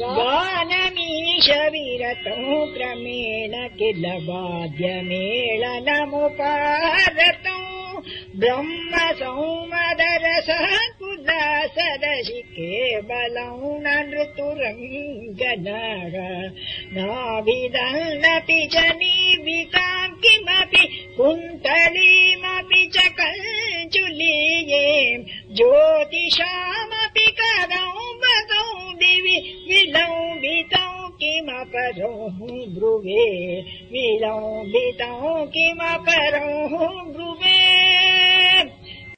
गानमीश विरतौ क्रमेण किल वाद्यमेळनमुपारतौ ब्रह्म सौमदरसः कुलासदशि केवलौ न ऋतुरङ्गनः नाभिदन्नपि च नीविकाम् किमपि कुन्तलीमपि च कञ्चुलीये। दिवि विलम्बितौ किमपरो ब्रुवे। विलम्बितौ किमपरो ब्रुवे